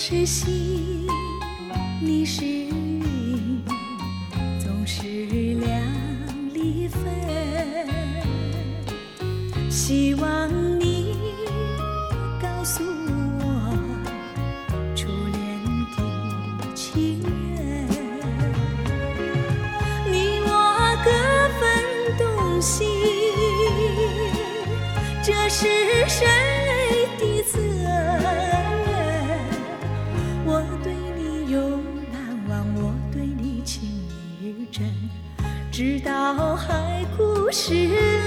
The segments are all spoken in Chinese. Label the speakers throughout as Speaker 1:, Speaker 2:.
Speaker 1: 是星，你是云，总是两离分。希望你告诉我，初恋的情人，你我各分东西，这是谁？直到海枯石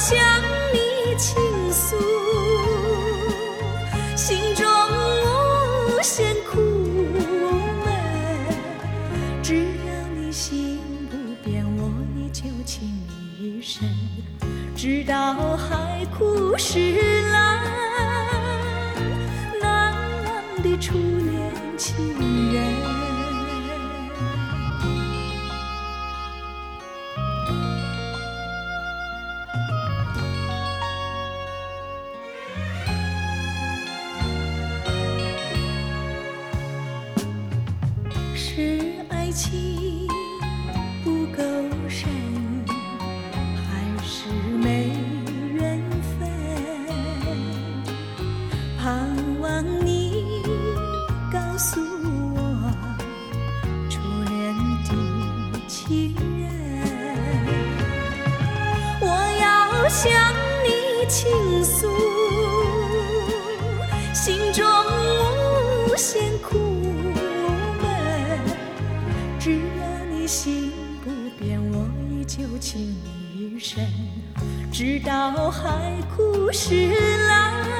Speaker 1: 向你倾诉心中无限苦闷。只要你心不变，我依旧情意深，直到海枯石烂，爱情不够深，还是没缘分？盼望你告诉我初恋的情人，我要向你倾诉心中心不变，我依旧情一生，直到海枯石烂。